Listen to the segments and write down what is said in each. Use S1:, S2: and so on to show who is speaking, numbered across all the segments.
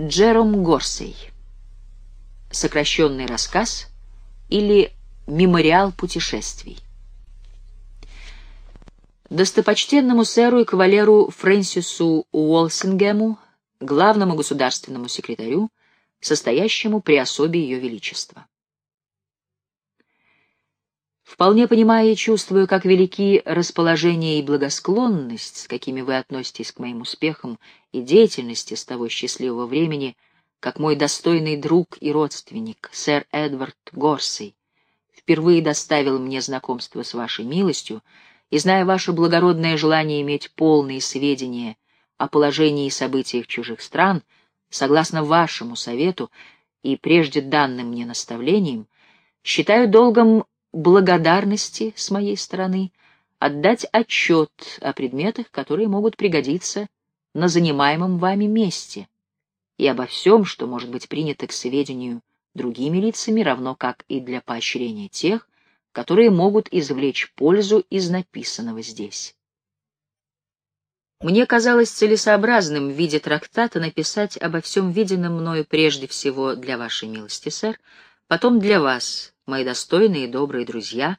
S1: Джером Горсей. Сокращенный рассказ или мемориал путешествий. Достопочтенному сэру и кавалеру Фрэнсису Уолсингему, главному государственному секретарю, состоящему при особе Ее Величества. Вполне понимая и чувствую, как велики расположение и благосклонность, с какими вы относитесь к моим успехам и деятельности с того счастливого времени, как мой достойный друг и родственник, сэр Эдвард Горсей, впервые доставил мне знакомство с вашей милостью, и, зная ваше благородное желание иметь полные сведения о положении и событиях чужих стран, согласно вашему совету и прежде данным мне наставлениям, считаю долгом благодарности с моей стороны отдать отчет о предметах, которые могут пригодиться на занимаемом вами месте, и обо всем, что может быть принято к сведению другими лицами, равно как и для поощрения тех, которые могут извлечь пользу из написанного здесь. Мне казалось целесообразным в виде трактата написать обо всем виденном мною прежде всего для вашей милости, сэр, потом для вас, мои достойные и добрые друзья,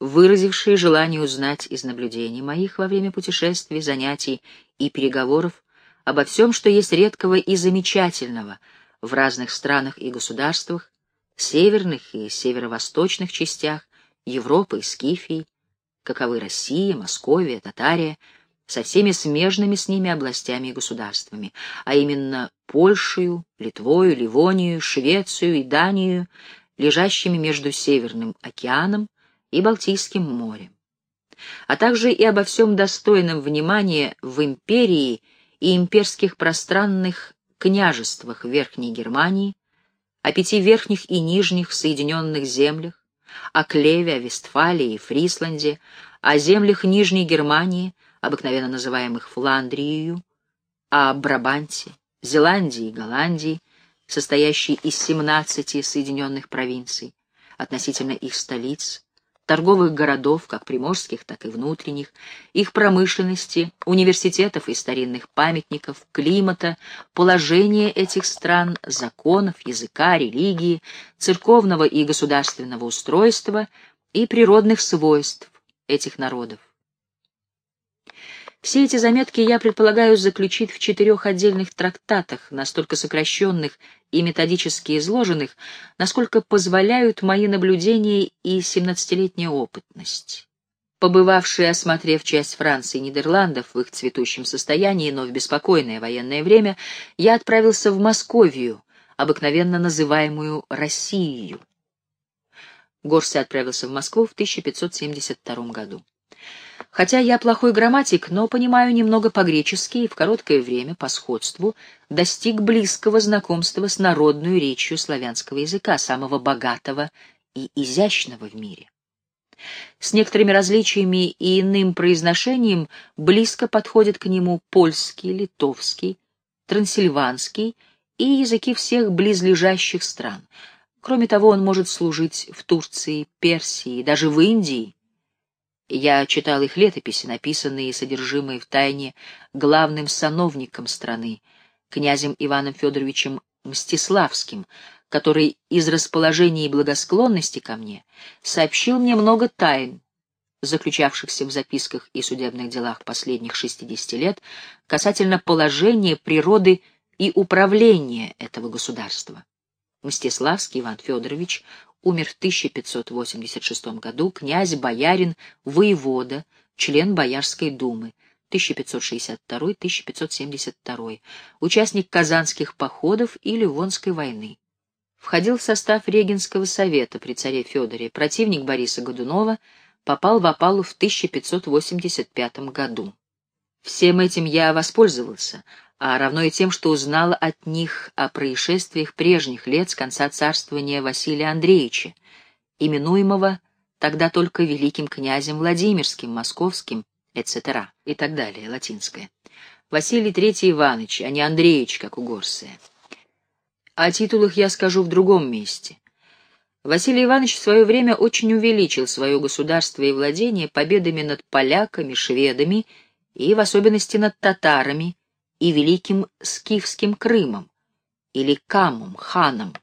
S1: выразившие желание узнать из наблюдений моих во время путешествий, занятий и переговоров обо всем, что есть редкого и замечательного в разных странах и государствах, северных и северо-восточных частях Европы и Скифии, каковы Россия, Московия, Татария, со всеми смежными с ними областями и государствами, а именно Польшею, Литвою, Ливонию, Швецию и Данию, лежащими между Северным океаном и Балтийским морем, а также и обо всем достойном внимания в империи и имперских пространных княжествах Верхней Германии, о пяти верхних и нижних соединенных землях, о Клеве, о Вестфалии и Фрисланде, о землях Нижней Германии, обыкновенно называемых Фландрией, о Брабанте, Зеландии и Голландии, состоящей из 17 соединенных провинций, относительно их столиц, торговых городов, как приморских, так и внутренних, их промышленности, университетов и старинных памятников, климата, положения этих стран, законов, языка, религии, церковного и государственного устройства и природных свойств этих народов. Все эти заметки я предполагаю заключить в четырех отдельных трактатах, настолько сокращенных и методически изложенных, насколько позволяют мои наблюдения и семнадцатилетняя опытность. Побывавший, осмотрев часть Франции и Нидерландов в их цветущем состоянии, но в беспокойное военное время, я отправился в Московию, обыкновенно называемую Россией. Горси отправился в Москву в 1572 году. Хотя я плохой грамматик, но понимаю немного по-гречески и в короткое время, по сходству, достиг близкого знакомства с народной речью славянского языка, самого богатого и изящного в мире. С некоторыми различиями и иным произношением близко подходят к нему польский, литовский, трансильванский и языки всех близлежащих стран. Кроме того, он может служить в Турции, Персии, даже в Индии, я читал их летописи, написанные и содержимые в тайне главным сановником страны, князем Иваном Федоровичем Мстиславским, который из расположения и благосклонности ко мне сообщил мне много тайн, заключавшихся в записках и судебных делах последних 60 лет касательно положения, природы и управления этого государства. Мстиславский Иван Федорович умер в 1586 году, князь, боярин, воевода, член Боярской думы, 1562-1572, участник Казанских походов и Ливонской войны. Входил в состав Регенского совета при царе Федоре, противник Бориса Годунова, попал в опалу в 1585 году. Всем этим я воспользовался, а равно и тем, что узнала от них о происшествиях прежних лет с конца царствования Василия Андреевича, именуемого тогда только великим князем Владимирским, Московским, etc. и так далее, латинское. Василий Третий Иванович, а не Андреевич, как у Горсия. О титулах я скажу в другом месте. Василий Иванович в свое время очень увеличил свое государство и владение победами над поляками, шведами и, в особенности, над татарами, и Великим Скифским Крымом, или Камом, ханом,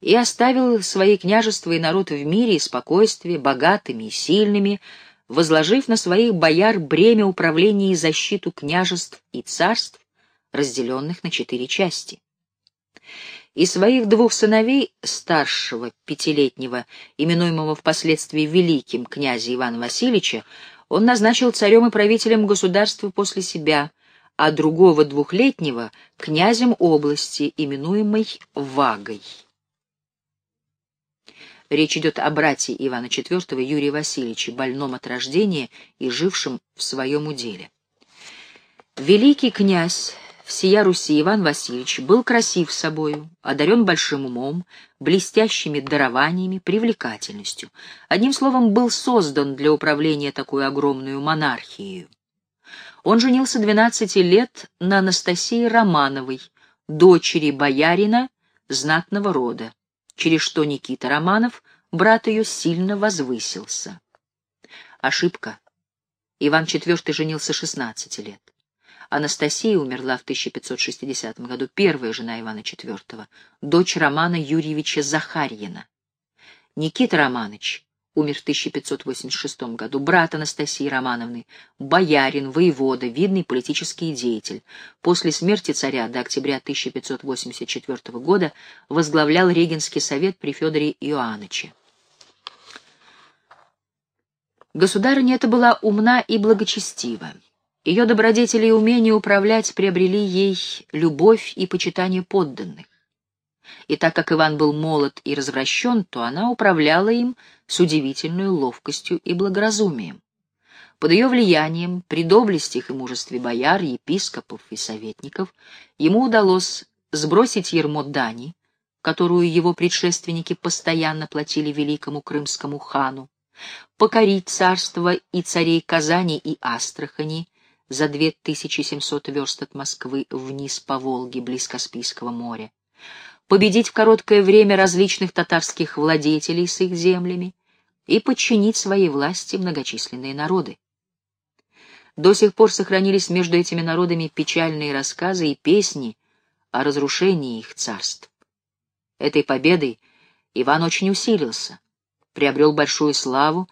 S1: и оставил свои княжества и народ в мире и спокойствии, богатыми и сильными, возложив на своих бояр бремя управления и защиту княжеств и царств, разделенных на четыре части. И своих двух сыновей, старшего, пятилетнего, именуемого впоследствии великим князя Ивана Васильевича, он назначил царем и правителем государства после себя, а другого двухлетнего — князем области, именуемой Вагой. Речь идет о брате Ивана IV Юрии Васильевиче, больном от рождения и жившем в своем уделе. Великий князь всея Руси Иван Васильевич был красив собою, одарен большим умом, блестящими дарованиями, привлекательностью. Одним словом, был создан для управления такой огромной монархией. Он женился 12 лет на Анастасии Романовой, дочери боярина знатного рода, через что Никита Романов, брат ее, сильно возвысился. Ошибка. Иван IV женился 16 лет. Анастасия умерла в 1560 году, первая жена Ивана IV, дочь Романа Юрьевича Захарьина. Никита Романович умер в 1586 году, брат Анастасии Романовны, боярин, воевода, видный политический деятель. После смерти царя до октября 1584 года возглавлял Регенский совет при Федоре Иоанновиче. Государыня эта была умна и благочестива. Ее добродетели и умение управлять приобрели ей любовь и почитание подданных. И так как Иван был молод и развращен, то она управляла им с удивительной ловкостью и благоразумием. Под ее влиянием, при доблестях и мужестве бояр, епископов и советников, ему удалось сбросить ермо дани, которую его предшественники постоянно платили великому крымскому хану, покорить царство и царей Казани и Астрахани, за 2700 верст от Москвы вниз по Волге, близ Каспийского моря, победить в короткое время различных татарских владетелей с их землями и подчинить своей власти многочисленные народы. До сих пор сохранились между этими народами печальные рассказы и песни о разрушении их царств. Этой победой Иван очень усилился, приобрел большую славу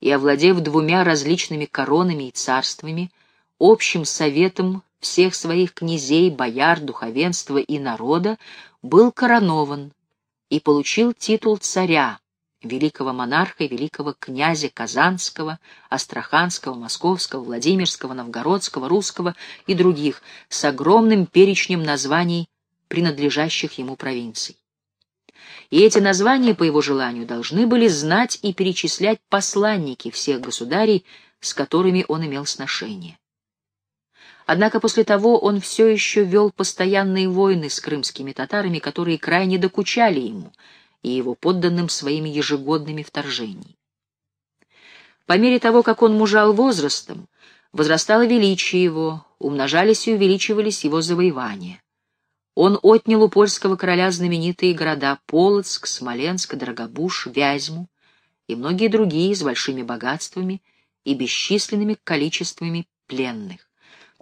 S1: и, овладев двумя различными коронами и царствами, общим советом всех своих князей, бояр, духовенства и народа, был коронован и получил титул царя, великого монарха и великого князя Казанского, Астраханского, Московского, Владимирского, Новгородского, Русского и других с огромным перечнем названий, принадлежащих ему провинций. И эти названия, по его желанию, должны были знать и перечислять посланники всех государей, с которыми он имел сношение. Однако после того он все еще вел постоянные войны с крымскими татарами, которые крайне докучали ему и его подданным своими ежегодными вторжениями. По мере того, как он мужал возрастом, возрастало величие его, умножались и увеличивались его завоевания. Он отнял у польского короля знаменитые города Полоцк, Смоленск, Драгобуш, Вязьму и многие другие с большими богатствами и бесчисленными количествами пленных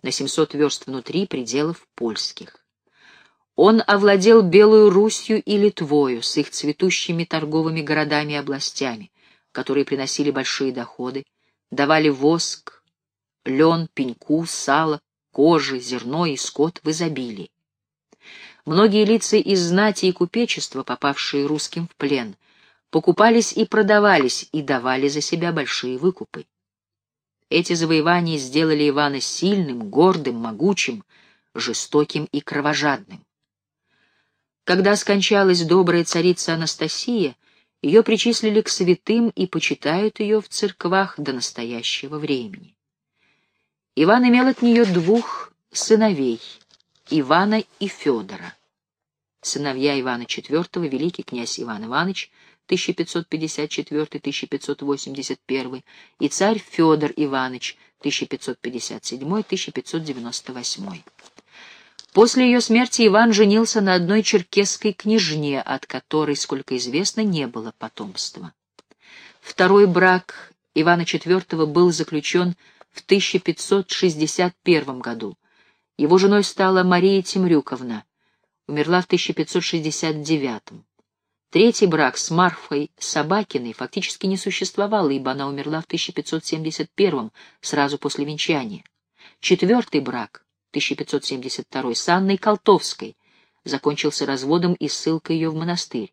S1: на 700 верст внутри пределов польских. Он овладел Белую Русью и Литвою с их цветущими торговыми городами и областями, которые приносили большие доходы, давали воск, лен, пеньку, сало, кожи, зерно и скот в изобилии. Многие лица из знати и купечества, попавшие русским в плен, покупались и продавались и давали за себя большие выкупы. Эти завоевания сделали Ивана сильным, гордым, могучим, жестоким и кровожадным. Когда скончалась добрая царица Анастасия, ее причислили к святым и почитают ее в церквах до настоящего времени. Иван имел от нее двух сыновей — Ивана и Федора. Сыновья Ивана IV, великий князь Иван Иванович — 1554-1581 и царь Федор Иванович 1557-1598. После ее смерти Иван женился на одной черкесской княжне, от которой, сколько известно, не было потомства. Второй брак Ивана IV был заключен в 1561 году. Его женой стала Мария Темрюковна, умерла в 1569 Третий брак с Марфой Собакиной фактически не существовал, ибо она умерла в 1571 сразу после венчания. Четвертый брак, 1572 с Анной Колтовской, закончился разводом и ссылкой ее в монастырь.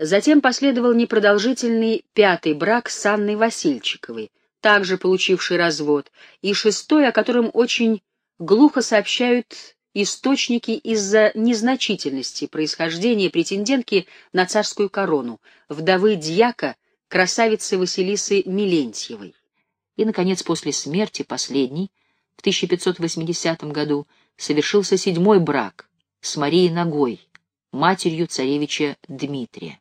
S1: Затем последовал непродолжительный пятый брак с Анной Васильчиковой, также получивший развод, и шестой, о котором очень глухо сообщают источники из-за незначительности происхождения претендентки на царскую корону, вдовы дьяка, красавицы Василисы Милентьевой. И, наконец, после смерти последней, в 1580 году, совершился седьмой брак с Марией Ногой, матерью царевича Дмитрия.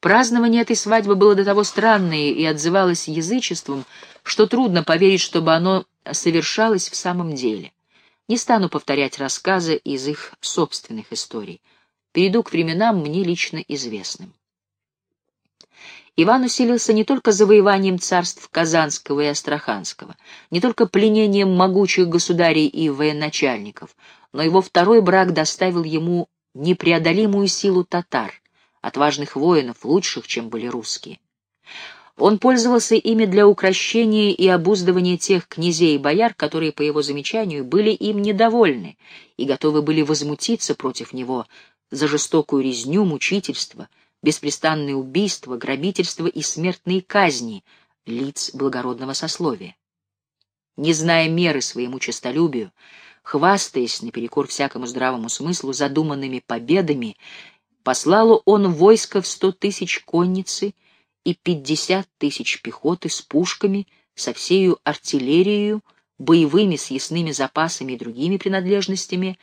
S1: Празднование этой свадьбы было до того странное и отзывалось язычеством, что трудно поверить, чтобы оно совершалось в самом деле. Не стану повторять рассказы из их собственных историй. Перейду к временам мне лично известным. Иван усилился не только завоеванием царств Казанского и Астраханского, не только пленением могучих государей и военачальников, но его второй брак доставил ему непреодолимую силу татар, отважных воинов, лучших, чем были русские. Он пользовался ими для укрощения и обуздывания тех князей и бояр, которые, по его замечанию, были им недовольны и готовы были возмутиться против него за жестокую резню, мучительство, беспрестанные убийства, грабительство и смертные казни лиц благородного сословия. Не зная меры своему честолюбию, хвастаясь наперекор всякому здравому смыслу задуманными победами, послал он войско в сто тысяч конницы и пятьдесят тысяч пехоты с пушками, со всею артиллерией, боевыми съестными запасами и другими принадлежностями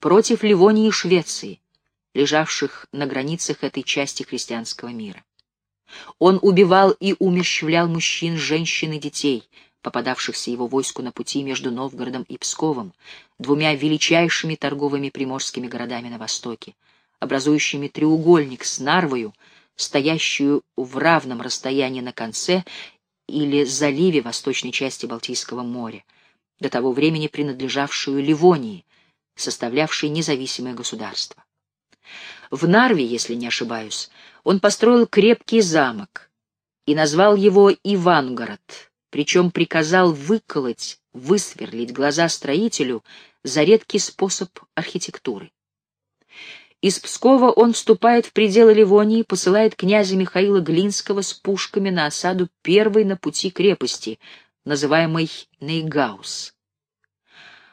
S1: против Ливонии и Швеции, лежавших на границах этой части христианского мира. Он убивал и умерщвлял мужчин, женщин и детей, попадавшихся его войску на пути между Новгородом и Псковом, двумя величайшими торговыми приморскими городами на востоке, образующими треугольник с Нарвою, стоящую в равном расстоянии на конце или заливе восточной части Балтийского моря, до того времени принадлежавшую Ливонии, составлявшей независимое государство. В Нарве, если не ошибаюсь, он построил крепкий замок и назвал его Ивангород, причем приказал выколоть, высверлить глаза строителю за редкий способ архитектуры. Из Пскова он вступает в пределы Ливонии, посылает князя Михаила Глинского с пушками на осаду первой на пути крепости, называемой Нейгаус.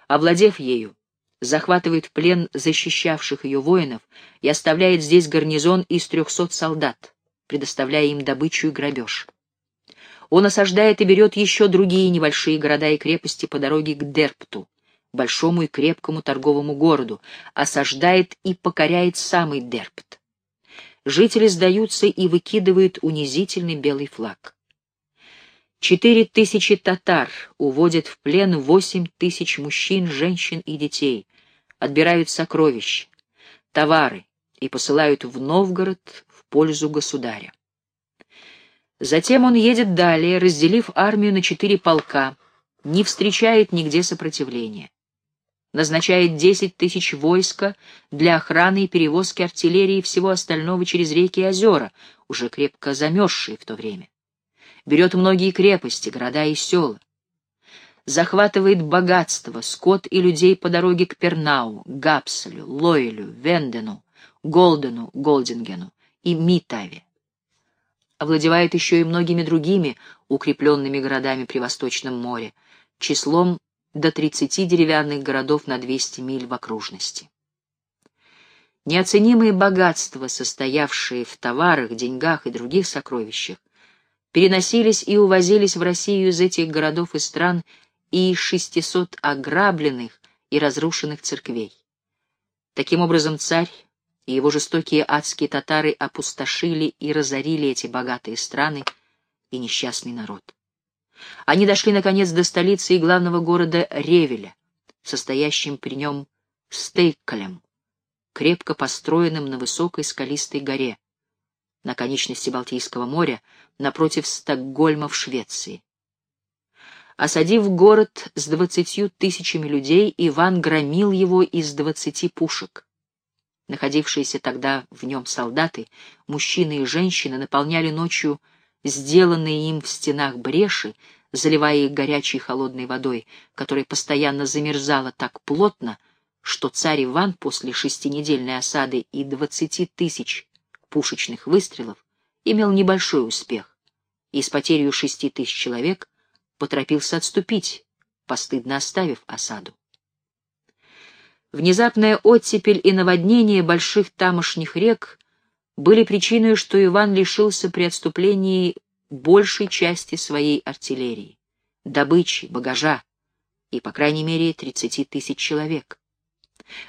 S1: Овладев ею, захватывает в плен защищавших ее воинов и оставляет здесь гарнизон из трехсот солдат, предоставляя им добычу и грабеж. Он осаждает и берет еще другие небольшие города и крепости по дороге к Дерпту, большому и крепкому торговому городу, осаждает и покоряет самый Дерпт. Жители сдаются и выкидывают унизительный белый флаг. Четыре тысячи татар уводят в плен восемь тысяч мужчин, женщин и детей, отбирают сокровища, товары и посылают в Новгород в пользу государя. Затем он едет далее, разделив армию на четыре полка, не встречает нигде сопротивления назначает 10 тысяч войска для охраны и перевозки артиллерии и всего остального через реки и озера, уже крепко замерзшие в то время. Берет многие крепости, города и села. Захватывает богатство, скот и людей по дороге к Пернау, Гапселю, Лойлю, Вендену, Голдену, Голдингену и Митаве. Овладевает еще и многими другими укрепленными городами при Восточном море, числом до 30 деревянных городов на 200 миль в окружности. Неоценимые богатства, состоявшие в товарах, деньгах и других сокровищах, переносились и увозились в Россию из этих городов и стран и из 600 ограбленных и разрушенных церквей. Таким образом, царь и его жестокие адские татары опустошили и разорили эти богатые страны и несчастный народ. Они дошли, наконец, до столицы и главного города Ревеля, состоящим при нем Стейкалем, крепко построенным на высокой скалистой горе, на конечности Балтийского моря, напротив Стокгольма в Швеции. Осадив город с двадцатью тысячами людей, Иван громил его из двадцати пушек. Находившиеся тогда в нем солдаты, мужчины и женщины, наполняли ночью сделанные им в стенах бреши, заливая их горячей холодной водой, которая постоянно замерзала так плотно, что царь Иван после шестинедельной осады и двадцати тысяч пушечных выстрелов имел небольшой успех и с потерей шести тысяч человек поторопился отступить, постыдно оставив осаду. Внезапная оттепель и наводнение больших тамошних рек были причиной, что Иван лишился при отступлении большей части своей артиллерии, добычи, багажа и, по крайней мере, 30 тысяч человек.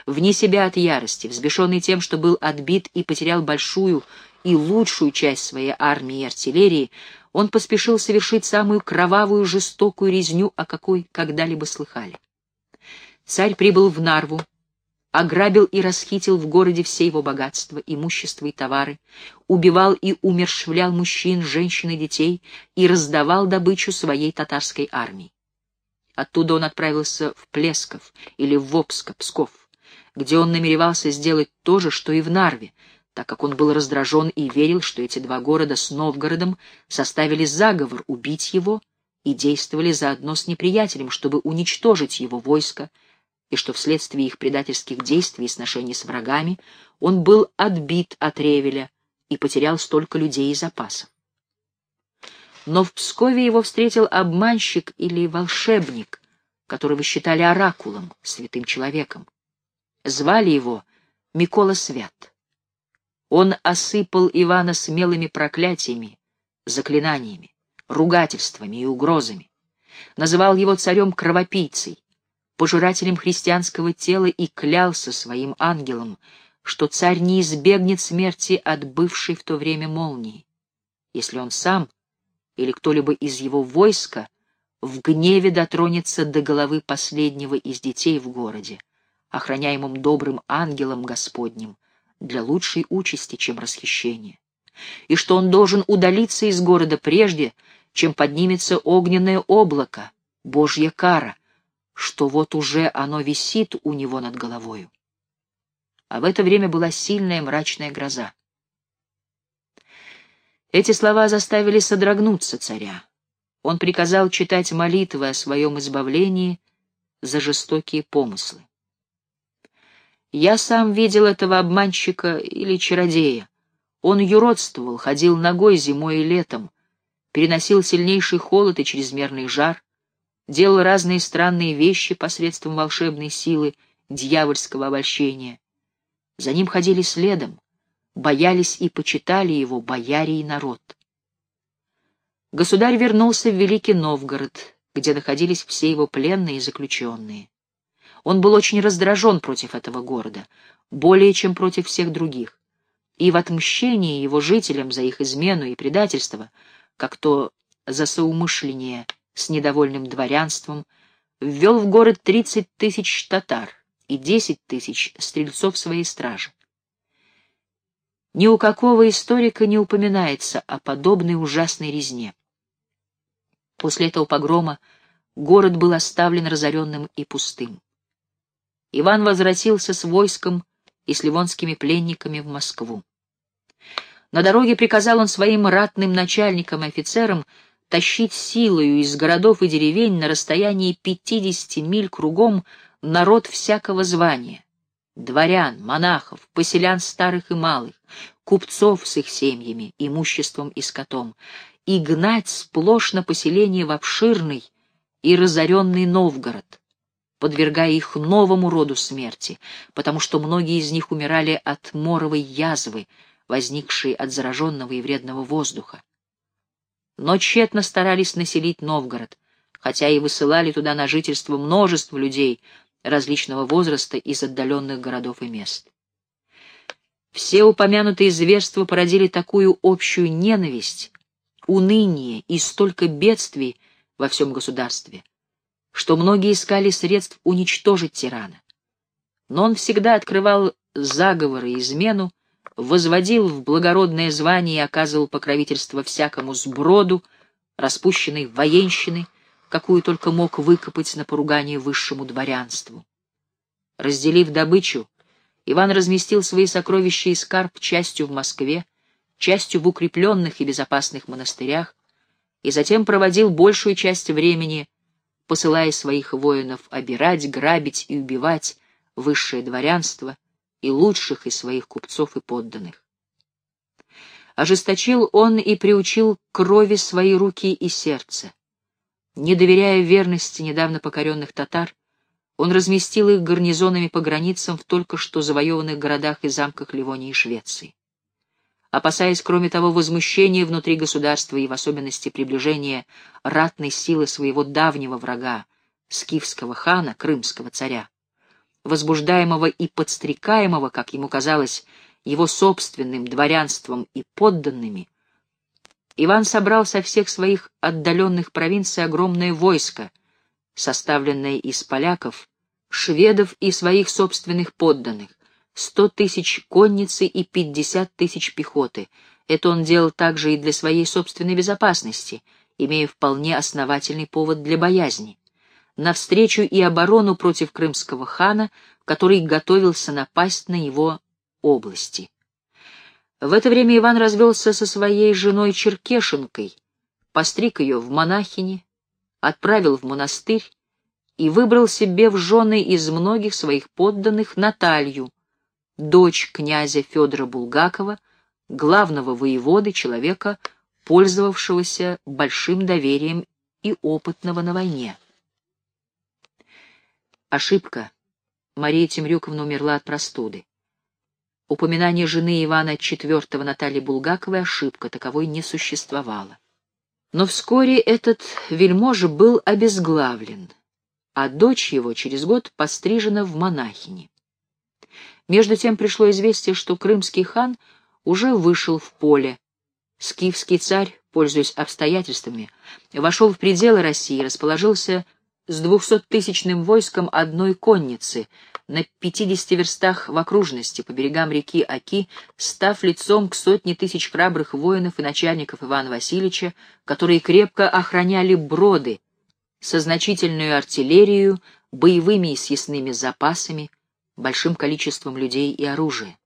S1: Вне себя от ярости, взбешенный тем, что был отбит и потерял большую и лучшую часть своей армии и артиллерии, он поспешил совершить самую кровавую жестокую резню, о какой когда-либо слыхали. Царь прибыл в Нарву, ограбил и расхитил в городе все его богатства, имущество и товары, убивал и умершвлял мужчин, женщин и детей и раздавал добычу своей татарской армии. Оттуда он отправился в Плесков или в Вопско, Псков, где он намеревался сделать то же, что и в Нарве, так как он был раздражен и верил, что эти два города с Новгородом составили заговор убить его и действовали заодно с неприятелем, чтобы уничтожить его войско, и что вследствие их предательских действий и сношений с врагами он был отбит от Ревеля и потерял столько людей и запасов. Но в Пскове его встретил обманщик или волшебник, которого считали оракулом, святым человеком. Звали его Микола Свят. Он осыпал Ивана смелыми проклятиями, заклинаниями, ругательствами и угрозами, называл его царем-кровопийцей, пожирателем христианского тела и клялся своим ангелом, что царь не избегнет смерти от бывшей в то время молнии, если он сам или кто-либо из его войска в гневе дотронется до головы последнего из детей в городе, охраняемым добрым ангелом Господним, для лучшей участи, чем расхищение, и что он должен удалиться из города прежде, чем поднимется огненное облако, Божья кара, что вот уже оно висит у него над головою. А в это время была сильная мрачная гроза. Эти слова заставили содрогнуться царя. Он приказал читать молитвы о своем избавлении за жестокие помыслы. Я сам видел этого обманщика или чародея. Он юродствовал, ходил ногой зимой и летом, переносил сильнейший холод и чрезмерный жар, делал разные странные вещи посредством волшебной силы дьявольского обольщения. За ним ходили следом, боялись и почитали его бояре и народ. Государь вернулся в Великий Новгород, где находились все его пленные и заключенные. Он был очень раздражен против этого города, более чем против всех других, и в отмщении его жителям за их измену и предательство, как то за соумышление с недовольным дворянством, ввел в город тридцать тысяч татар и десять тысяч стрельцов своей стражи. Ни у какого историка не упоминается о подобной ужасной резне. После этого погрома город был оставлен разоренным и пустым. Иван возвратился с войском и с ливонскими пленниками в Москву. На дороге приказал он своим ратным начальникам и офицерам тащить силою из городов и деревень на расстоянии пятидесяти миль кругом народ всякого звания — дворян, монахов, поселян старых и малых, купцов с их семьями, имуществом и скотом, и гнать сплошь на поселение в обширный и разоренный Новгород, подвергая их новому роду смерти, потому что многие из них умирали от моровой язвы, возникшей от зараженного и вредного воздуха но тщетно старались населить Новгород, хотя и высылали туда на жительство множество людей различного возраста из отдаленных городов и мест. Все упомянутые зверства породили такую общую ненависть, уныние и столько бедствий во всем государстве, что многие искали средств уничтожить тирана. Но он всегда открывал заговоры и измену, возводил в благородное звание и оказывал покровительство всякому сброду, распущенной военщины, какую только мог выкопать на поругание высшему дворянству. Разделив добычу, Иван разместил свои сокровища и скарб частью в Москве, частью в укрепленных и безопасных монастырях, и затем проводил большую часть времени, посылая своих воинов обирать, грабить и убивать высшее дворянство и лучших из своих купцов и подданных. Ожесточил он и приучил крови свои руки и сердце. Не доверяя верности недавно покоренных татар, он разместил их гарнизонами по границам в только что завоеванных городах и замках Ливонии и Швеции. Опасаясь, кроме того, возмущения внутри государства и в особенности приближения ратной силы своего давнего врага, скифского хана, крымского царя, возбуждаемого и подстрекаемого, как ему казалось, его собственным дворянством и подданными, Иван собрал со всех своих отдаленных провинций огромное войско, составленное из поляков, шведов и своих собственных подданных, сто тысяч конницы и пятьдесят тысяч пехоты. Это он делал также и для своей собственной безопасности, имея вполне основательный повод для боязни. Навстречу и оборону против крымского хана, который готовился напасть на его области. В это время Иван развелся со своей женой Черкешенкой, постриг ее в монахини, отправил в монастырь и выбрал себе в жены из многих своих подданных Наталью, дочь князя Федора Булгакова, главного воеводы, человека, пользовавшегося большим доверием и опытного на войне. Ошибка. Мария Темрюковна умерла от простуды. Упоминание жены Ивана IV Натальи Булгаковой ошибка, таковой не существовало. Но вскоре этот вельможа был обезглавлен, а дочь его через год пострижена в монахини. Между тем пришло известие, что крымский хан уже вышел в поле. Скифский царь, пользуясь обстоятельствами, вошел в пределы России и расположился с двухсоттысячным войском одной конницы на пятидесяти верстах в окружности по берегам реки Аки, став лицом к сотне тысяч храбрых воинов и начальников Ивана Васильевича, которые крепко охраняли броды со значительной артиллерией, боевыми и съестными запасами, большим количеством людей и оружия.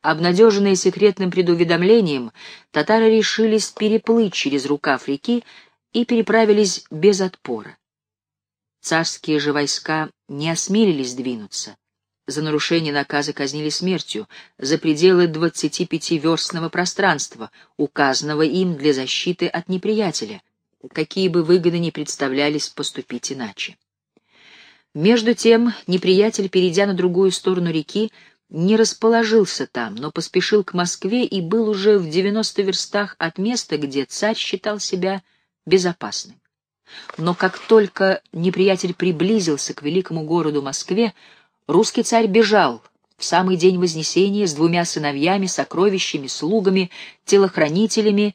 S1: Обнадеженные секретным предуведомлением, татары решились переплыть через рукав реки и переправились без отпора. Царские же войска не осмелились двинуться. За нарушение наказа казнили смертью за пределы 25-верстного пространства, указанного им для защиты от неприятеля, какие бы выгоды ни представлялись поступить иначе. Между тем неприятель, перейдя на другую сторону реки, не расположился там, но поспешил к Москве и был уже в 90 верстах от места, где царь считал себя безопасным. Но как только неприятель приблизился к великому городу Москве, русский царь бежал в самый день Вознесения с двумя сыновьями, сокровищами, слугами, телохранителями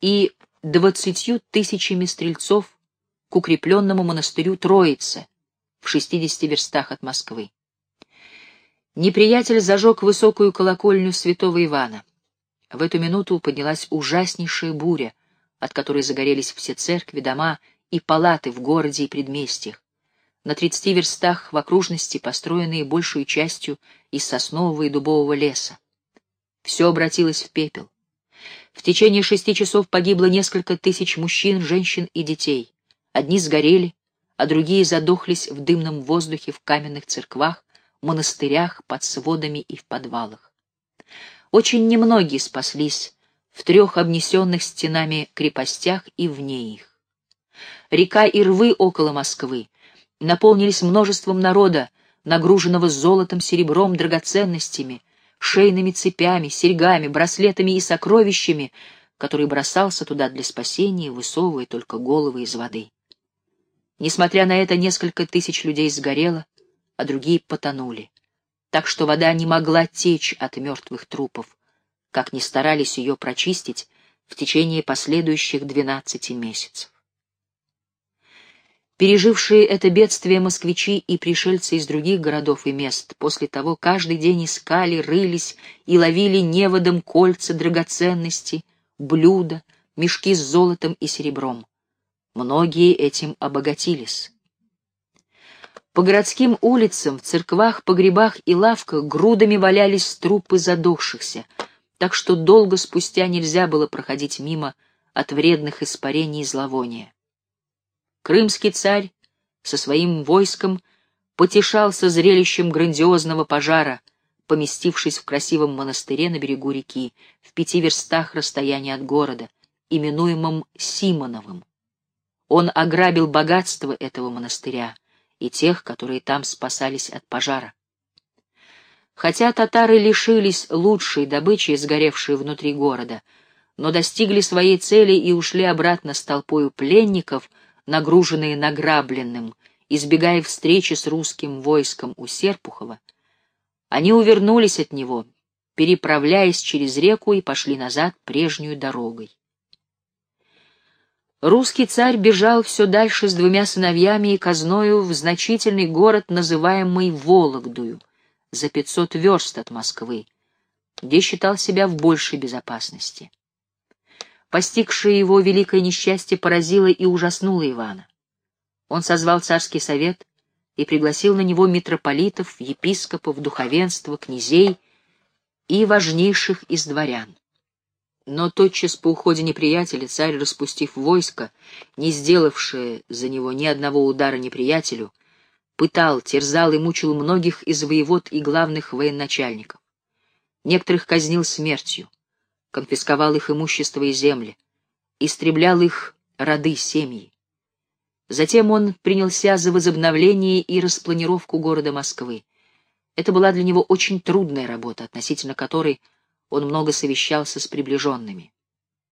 S1: и двадцатью тысячами стрельцов к укрепленному монастырю Троице, в 60 верстах от Москвы. Неприятель зажег высокую колокольню святого Ивана. В эту минуту поднялась ужаснейшая буря, от которой загорелись все церкви, дома и палаты в городе и предместьях. На тридцати верстах в окружности, построенные большей частью из соснового и дубового леса. Все обратилось в пепел. В течение шести часов погибло несколько тысяч мужчин, женщин и детей. Одни сгорели, а другие задохлись в дымном воздухе в каменных церквах, монастырях, под сводами и в подвалах. Очень немногие спаслись в трех обнесенных стенами крепостях и вне их. Река и рвы около Москвы наполнились множеством народа, нагруженного золотом, серебром, драгоценностями, шейными цепями, серьгами, браслетами и сокровищами, который бросался туда для спасения, высовывая только головы из воды. Несмотря на это, несколько тысяч людей сгорело, а другие потонули, так что вода не могла течь от мертвых трупов, как ни старались ее прочистить в течение последующих двенадцати месяцев. Пережившие это бедствие москвичи и пришельцы из других городов и мест после того каждый день искали, рылись и ловили неводом кольца, драгоценности, блюда, мешки с золотом и серебром. Многие этим обогатились. По городским улицам, в церквах, погребах и лавках грудами валялись трупы задохшихся, так что долго спустя нельзя было проходить мимо от вредных испарений и зловония. Крымский царь со своим войском потешался зрелищем грандиозного пожара, поместившись в красивом монастыре на берегу реки, в пяти верстах расстояния от города, именуемом Симоновым. Он ограбил богатство этого монастыря и тех, которые там спасались от пожара. Хотя татары лишились лучшей добычи, сгоревшей внутри города, но достигли своей цели и ушли обратно с толпою пленников, нагруженные награбленным, избегая встречи с русским войском у Серпухова, они увернулись от него, переправляясь через реку и пошли назад прежнюю дорогой. Русский царь бежал все дальше с двумя сыновьями и казною в значительный город, называемый Вологдую, за пятьсот верст от Москвы, где считал себя в большей безопасности. Постигшее его великое несчастье поразило и ужаснуло Ивана. Он созвал царский совет и пригласил на него митрополитов, епископов, духовенства, князей и важнейших из дворян. Но тотчас по уходе неприятеля царь, распустив войско, не сделавшее за него ни одного удара неприятелю, пытал, терзал и мучил многих из воевод и главных военачальников. Некоторых казнил смертью, конфисковал их имущество и земли, истреблял их роды, семьи. Затем он принялся за возобновление и распланировку города Москвы. Это была для него очень трудная работа, относительно которой он много совещался с приближенными.